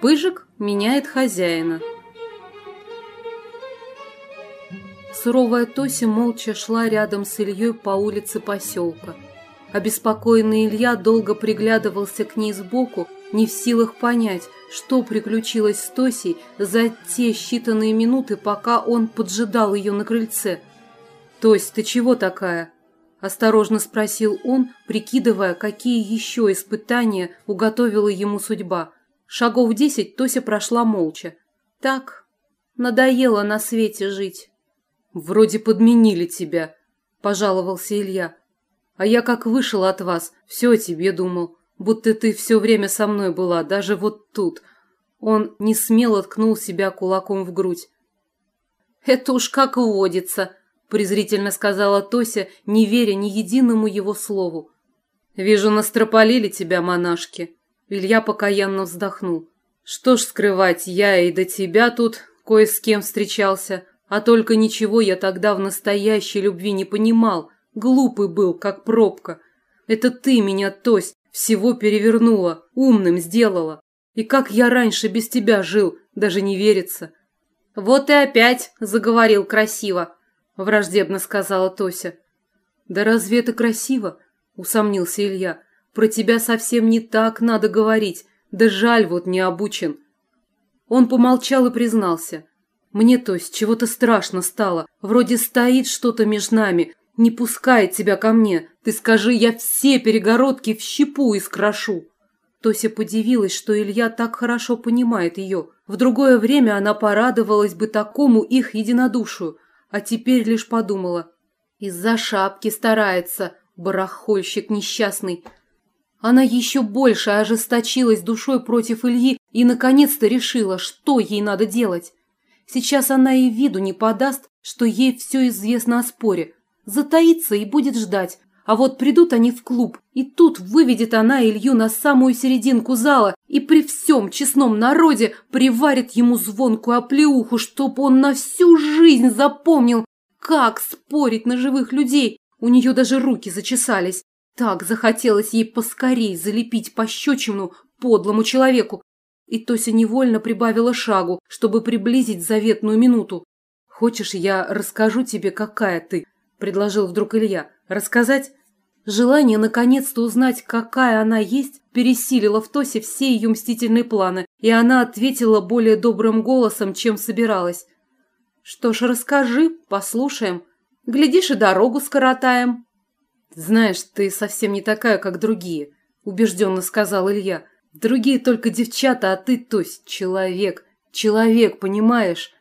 Пыжик меняет хозяина. Суровая Тося молча шла рядом с Ильей по улице поселка. Обеспокоенный Илья долго приглядывался к ней сбоку, не в силах понять, что приключилось с Тосей за те считанные минуты, пока он поджидал ее на крыльце. «Тось, ты чего такая?» – осторожно спросил он, прикидывая, какие еще испытания уготовила ему судьба. Шагов десять Тося прошла молча. «Так, надоело на свете жить». «Вроде подменили тебя», – пожаловался Илья. «А я как вышел от вас, все о тебе думал, будто ты все время со мной была, даже вот тут». Он не смело ткнул себя кулаком в грудь. «Это уж как водится», – презрительно сказала Тося, не веря ни единому его слову. «Вижу, настропалили тебя монашки». Илья покаянно вздохнул. «Что ж скрывать, я и до тебя тут кое с кем встречался». А только ничего я тогда в настоящей любви не понимал. Глупый был, как пробка. Это ты меня, Тось, всего перевернула, умным сделала. И как я раньше без тебя жил, даже не верится. Вот и опять заговорил красиво, враждебно сказала Тося. Да разве это красиво? Усомнился Илья. Про тебя совсем не так надо говорить, да жаль вот не обучен. Он помолчал и признался. Мне, то есть, чего-то страшно стало. Вроде стоит что-то между нами, не пускает тебя ко мне. Ты скажи, я все перегородки в щепу искрошу. Тося подивилась, что Илья так хорошо понимает ее. В другое время она порадовалась бы такому их единодушию, а теперь лишь подумала. Из-за шапки старается, барахольщик несчастный. Она еще больше ожесточилась душой против Ильи и наконец-то решила, что ей надо делать. Сейчас она и виду не подаст, что ей все известно о споре. Затаится и будет ждать. А вот придут они в клуб, и тут выведет она Илью на самую серединку зала и при всем честном народе приварит ему звонкую оплеуху, чтоб он на всю жизнь запомнил, как спорить на живых людей. У нее даже руки зачесались. Так захотелось ей поскорей залепить пощечину подлому человеку, и Тося невольно прибавила шагу, чтобы приблизить заветную минуту. «Хочешь, я расскажу тебе, какая ты?» – предложил вдруг Илья. «Рассказать?» Желание наконец-то узнать, какая она есть, пересилило в Тосе все ее мстительные планы, и она ответила более добрым голосом, чем собиралась. «Что ж, расскажи, послушаем. Глядишь, и дорогу скоротаем». «Знаешь, ты совсем не такая, как другие», – убежденно сказал Илья. Другие только девчата, а ты, то есть, человек. Человек, понимаешь?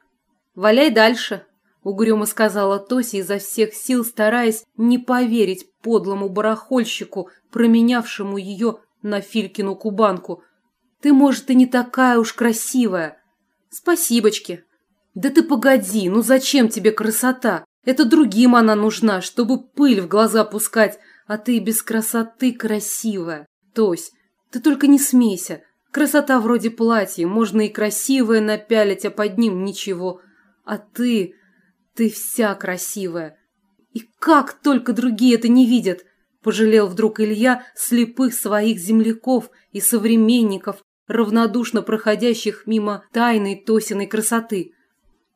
Валяй дальше, угрюмо сказала Тося изо всех сил, стараясь не поверить подлому барахольщику, променявшему ее на Филькину кубанку. Ты, может, и не такая уж красивая. Спасибочки. Да ты погоди, ну зачем тебе красота? Это другим она нужна, чтобы пыль в глаза пускать, а ты без красоты красивая. Тось, ты только не смейся. Красота вроде платья, можно и красивое напялить, а под ним ничего. А ты... ты вся красивая. И как только другие это не видят, пожалел вдруг Илья слепых своих земляков и современников, равнодушно проходящих мимо тайной Тосиной красоты.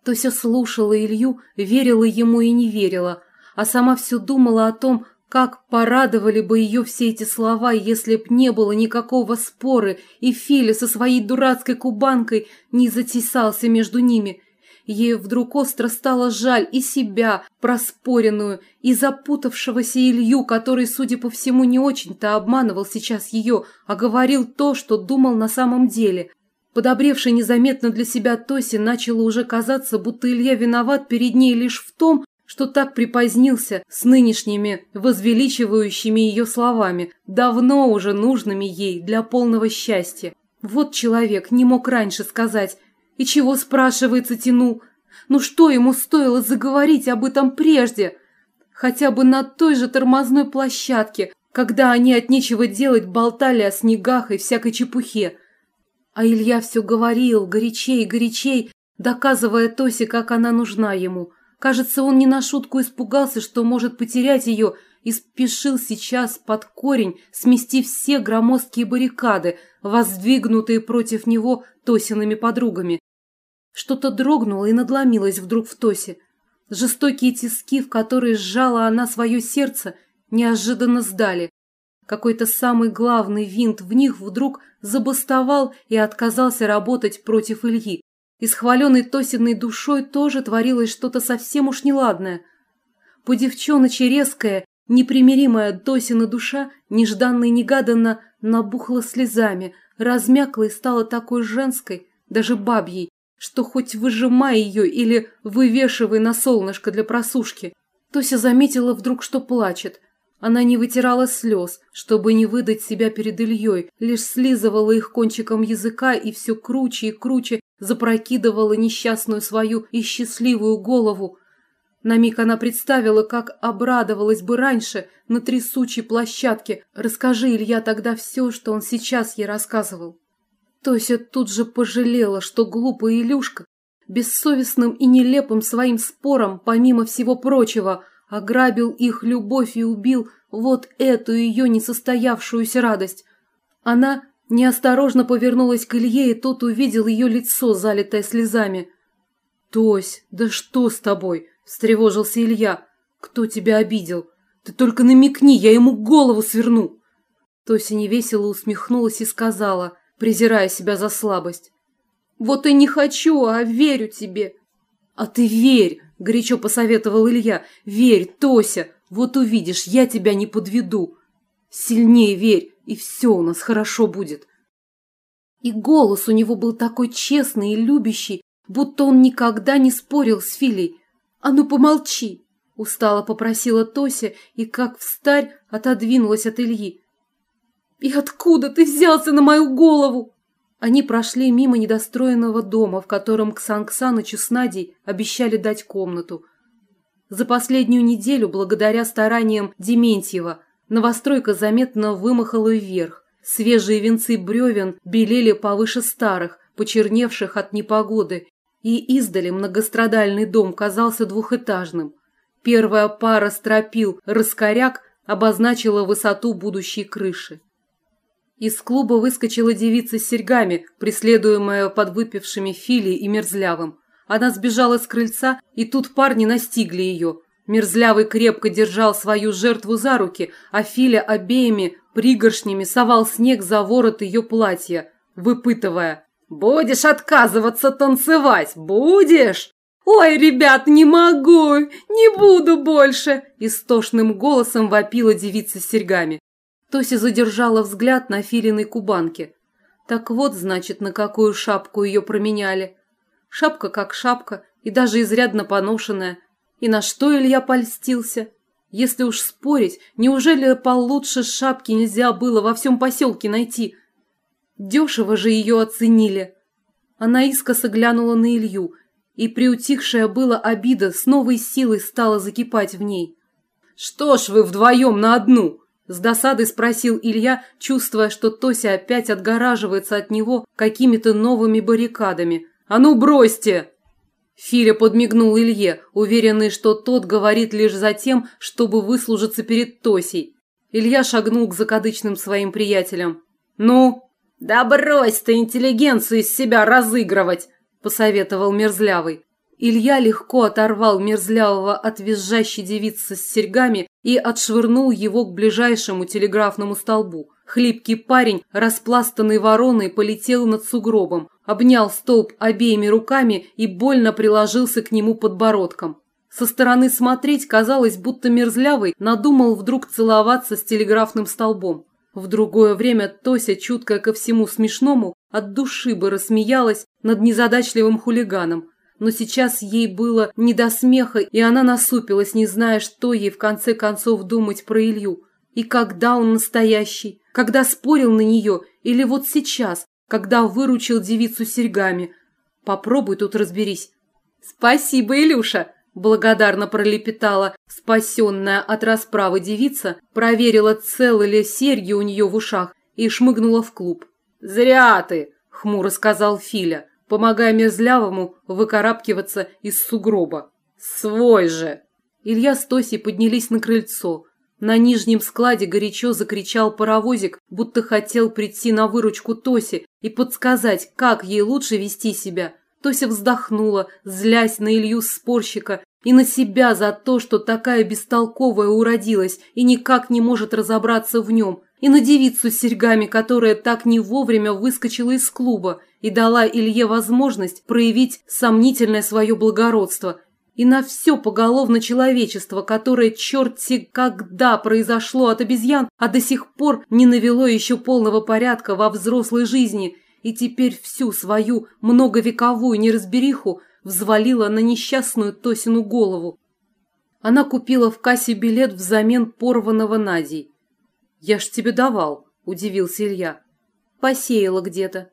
Тося слушала Илью, верила ему и не верила, а сама все думала о том, как порадовали бы ее все эти слова, если б не было никакого спора, и Филя со своей дурацкой кубанкой не затесался между ними. Ей вдруг остро стало жаль и себя, проспоренную, и запутавшегося Илью, который, судя по всему, не очень-то обманывал сейчас ее, а говорил то, что думал на самом деле. Подобревший незаметно для себя Тоси начало уже казаться, будто Илья виноват перед ней лишь в том, что так припозднился с нынешними возвеличивающими ее словами, давно уже нужными ей для полного счастья. Вот человек не мог раньше сказать, и чего, спрашивается, тянул. Ну что ему стоило заговорить об этом прежде? Хотя бы на той же тормозной площадке, когда они от нечего делать болтали о снегах и всякой чепухе. А Илья все говорил, горячей, горячей, доказывая Тосе, как она нужна ему – Кажется, он не на шутку испугался, что может потерять ее, и спешил сейчас под корень смести все громоздкие баррикады, воздвигнутые против него Тосиными подругами. Что-то дрогнуло и надломилось вдруг в Тосе. Жестокие тиски, в которые сжала она свое сердце, неожиданно сдали. Какой-то самый главный винт в них вдруг забастовал и отказался работать против Ильи. И с хваленной Тосиной душой тоже творилось что-то совсем уж неладное. По девчоночи резкая, непримиримая Тосина душа нежданно и негаданно набухла слезами, размякла и стала такой женской, даже бабьей, что хоть выжимай ее или вывешивай на солнышко для просушки. Тося заметила вдруг, что плачет. Она не вытирала слез, чтобы не выдать себя перед Ильей, лишь слизывала их кончиком языка и все круче и круче запрокидывала несчастную свою и счастливую голову. На миг она представила, как обрадовалась бы раньше на трясучей площадке. Расскажи, Илья, тогда все, что он сейчас ей рассказывал. Тося тут же пожалела, что глупый Илюшка бессовестным и нелепым своим спором, помимо всего прочего, ограбил их любовь и убил вот эту ее несостоявшуюся радость. Она неосторожно повернулась к Илье, и тот увидел ее лицо, залитое слезами. «Тось, да что с тобой?» – встревожился Илья. «Кто тебя обидел? Ты только намекни, я ему голову сверну!» Тося невесело усмехнулась и сказала – презирая себя за слабость. «Вот и не хочу, а верю тебе». «А ты верь!» – горячо посоветовал Илья. «Верь, Тося! Вот увидишь, я тебя не подведу. Сильнее верь, и все у нас хорошо будет». И голос у него был такой честный и любящий, будто он никогда не спорил с Филей. «А ну помолчи!» – устало попросила Тося и, как встарь, отодвинулась от Ильи. «И откуда ты взялся на мою голову?» Они прошли мимо недостроенного дома, в котором Ксан Ксанычу с Надей обещали дать комнату. За последнюю неделю, благодаря стараниям Дементьева, новостройка заметно вымахала вверх. Свежие венцы бревен белели повыше старых, почерневших от непогоды, и издали многострадальный дом казался двухэтажным. Первая пара стропил раскоряк обозначила высоту будущей крыши. Из клуба выскочила девица с серьгами, преследуемая подвыпившими Фили и Мерзлявым. Она сбежала с крыльца, и тут парни настигли ее. Мерзлявый крепко держал свою жертву за руки, а Филя обеими пригоршнями совал снег за ворот ее платья, выпытывая «Будешь отказываться танцевать? Будешь?» «Ой, ребят, не могу! Не буду больше!» Истошным голосом вопила девица с серьгами. Тося задержала взгляд на филиной кубанке. Так вот, значит, на какую шапку ее променяли. Шапка как шапка, и даже изрядно поношенная. И на что Илья польстился? Если уж спорить, неужели получше шапки нельзя было во всем поселке найти? Дешево же ее оценили. Она искоса глянула на Илью, и приутихшая была обида с новой силой стала закипать в ней. «Что ж вы вдвоем на одну?» С досадой спросил Илья, чувствуя, что Тося опять отгораживается от него какими-то новыми баррикадами. «А ну бросьте!» Филя подмигнул Илье, уверенный, что тот говорит лишь за тем, чтобы выслужиться перед Тосей. Илья шагнул к закадычным своим приятелям. «Ну?» «Да брось ты интеллигенцию из себя разыгрывать!» – посоветовал Мерзлявый. Илья легко оторвал мерзлявого от визжащей девицы с серьгами и отшвырнул его к ближайшему телеграфному столбу. Хлипкий парень, распластанный вороной, полетел над сугробом, обнял столб обеими руками и больно приложился к нему подбородком. Со стороны смотреть казалось, будто мерзлявый надумал вдруг целоваться с телеграфным столбом. В другое время Тося, чуткая ко всему смешному, от души бы рассмеялась над незадачливым хулиганом, но сейчас ей было не до смеха, и она насупилась, не зная, что ей в конце концов думать про Илью. И когда он настоящий? Когда спорил на нее? Или вот сейчас, когда выручил девицу серьгами? Попробуй тут разберись. «Спасибо, Илюша!» Благодарно пролепетала спасенная от расправы девица, проверила, целы ли серьги у нее в ушах и шмыгнула в клуб. «Зря ты!» – хмуро сказал Филя помогая мерзлявому выкарабкиваться из сугроба. «Свой же!» Илья с Тосей поднялись на крыльцо. На нижнем складе горячо закричал паровозик, будто хотел прийти на выручку Тосе и подсказать, как ей лучше вести себя. Тося вздохнула, злясь на Илью спорщика и на себя за то, что такая бестолковая уродилась и никак не может разобраться в нем, и на девицу с серьгами, которая так не вовремя выскочила из клуба и дала Илье возможность проявить сомнительное свое благородство, и на все поголовно человечество, которое черти когда произошло от обезьян, а до сих пор не навело еще полного порядка во взрослой жизни, и теперь всю свою многовековую неразбериху взвалила на несчастную Тосину голову. Она купила в кассе билет взамен порванного Надей. «Я ж тебе давал», – удивился Илья. «Посеяла где-то».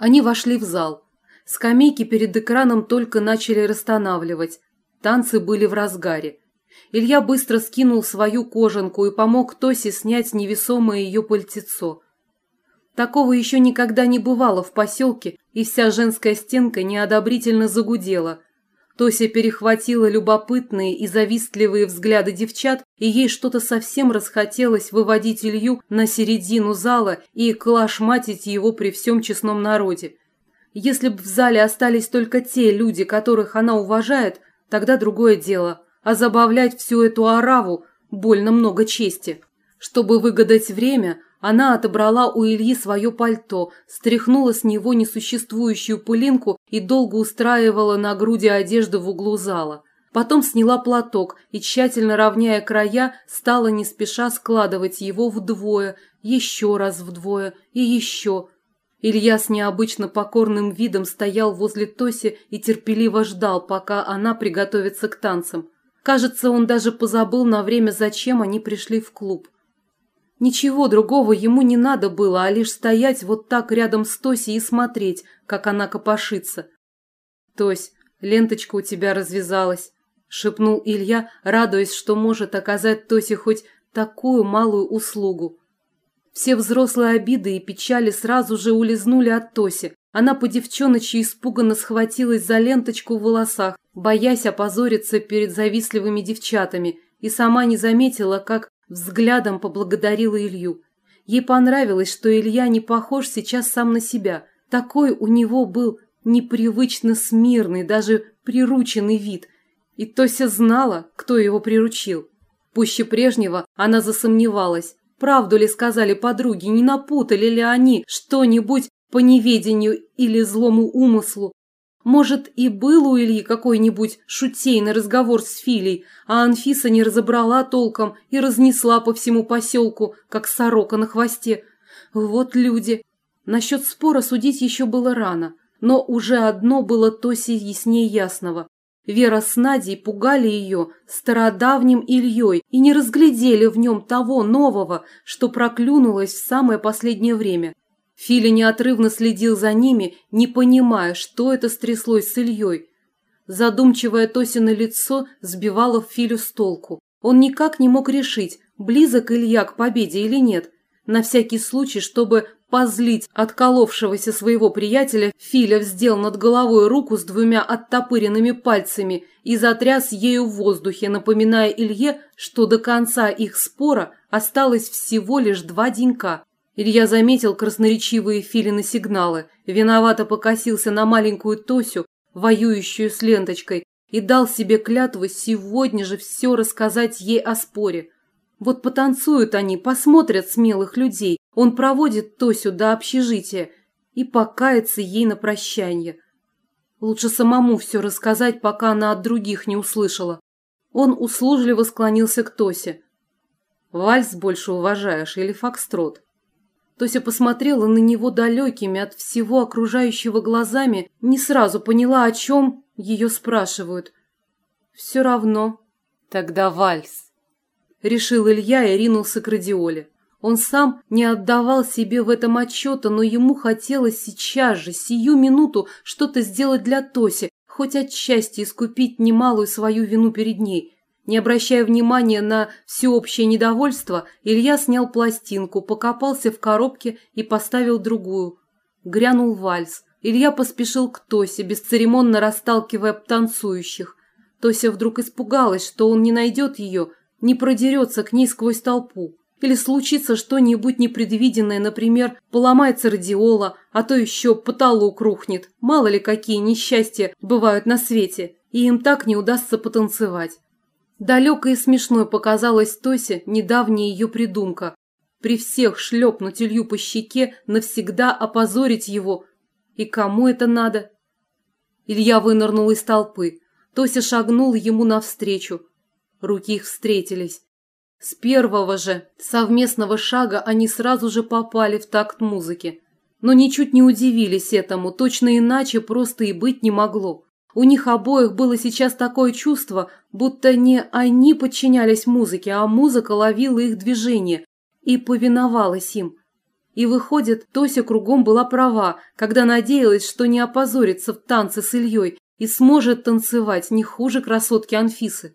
Они вошли в зал. Скамейки перед экраном только начали расстанавливать. Танцы были в разгаре. Илья быстро скинул свою кожанку и помог Тосе снять невесомое ее пальтецо. Такого еще никогда не бывало в поселке, и вся женская стенка неодобрительно загудела. Тося перехватила любопытные и завистливые взгляды девчат, и ей что-то совсем расхотелось выводить Илью на середину зала и клашматить его при всем честном народе. Если бы в зале остались только те люди, которых она уважает, тогда другое дело. А забавлять всю эту ораву больно много чести. Чтобы выгадать время, она отобрала у Ильи свое пальто, стряхнула с него несуществующую пылинку и долго устраивала на груди одежду в углу зала. Потом сняла платок и, тщательно равняя края, стала не спеша складывать его вдвое, еще раз вдвое и еще. Илья с необычно покорным видом стоял возле Тоси и терпеливо ждал, пока она приготовится к танцам. Кажется, он даже позабыл на время, зачем они пришли в клуб. Ничего другого ему не надо было, а лишь стоять вот так рядом с Тосей и смотреть, как она копошится. «Тось, ленточка у тебя развязалась», – шепнул Илья, радуясь, что может оказать Тосе хоть такую малую услугу. Все взрослые обиды и печали сразу же улизнули от Тоси. Она по девчоночи испуганно схватилась за ленточку в волосах, боясь опозориться перед завистливыми девчатами, и сама не заметила, как Взглядом поблагодарила Илью. Ей понравилось, что Илья не похож сейчас сам на себя. Такой у него был непривычно смирный, даже прирученный вид. И Тося знала, кто его приручил. Пуще прежнего она засомневалась, правду ли сказали подруги, не напутали ли они что-нибудь по неведению или злому умыслу. Может, и был у Ильи какой-нибудь шутейный разговор с Филей, а Анфиса не разобрала толком и разнесла по всему поселку, как сорока на хвосте. Вот люди. Насчет спора судить еще было рано, но уже одно было Тосе яснее ясного. Вера с Надей пугали ее стародавним Ильей и не разглядели в нем того нового, что проклюнулось в самое последнее время. Филя неотрывно следил за ними, не понимая, что это стряслось с Ильей. Задумчивое Тосино лицо сбивало Филю с толку. Он никак не мог решить, близок Илья к победе или нет. На всякий случай, чтобы позлить отколовшегося своего приятеля, Филя вздел над головой руку с двумя оттопыренными пальцами и затряс ею в воздухе, напоминая Илье, что до конца их спора осталось всего лишь два денька. Илья заметил красноречивые Филины сигналы, виновато покосился на маленькую Тосю, воюющую с ленточкой, и дал себе клятву сегодня же все рассказать ей о споре. Вот потанцуют они, посмотрят смелых людей, он проводит Тосю до общежития и покается ей на прощанье. Лучше самому все рассказать, пока она от других не услышала. Он услужливо склонился к Тосе. «Вальс больше уважаешь или фокстрот?» Тося посмотрела на него далекими от всего окружающего глазами, не сразу поняла, о чем ее спрашивают. «Все равно». «Тогда вальс», — решил Илья и ринулся к радиоле. Он сам не отдавал себе в этом отчета, но ему хотелось сейчас же, сию минуту, что-то сделать для Тоси, хоть отчасти искупить немалую свою вину перед ней. Не обращая внимания на всеобщее недовольство, Илья снял пластинку, покопался в коробке и поставил другую. Грянул вальс. Илья поспешил к Тосе, бесцеремонно расталкивая танцующих. Тося вдруг испугалась, что он не найдет ее, не продерется к ней сквозь толпу. Или случится что-нибудь непредвиденное, например, поломается радиола, а то еще потолок рухнет. Мало ли какие несчастья бывают на свете, и им так не удастся потанцевать. Далекой и смешной показалась Тосе недавняя ее придумка. При всех шлепнуть Илью по щеке, навсегда опозорить его. И кому это надо? Илья вынырнул из толпы. Тося шагнула ему навстречу. Руки их встретились. С первого же совместного шага они сразу же попали в такт музыки. Но ничуть не удивились этому, точно иначе просто и быть не могло. У них обоих было сейчас такое чувство, будто не они подчинялись музыке, а музыка ловила их движение и повиновалась им. И выходит, Тося кругом была права, когда надеялась, что не опозорится в танце с Ильей и сможет танцевать не хуже красотки Анфисы.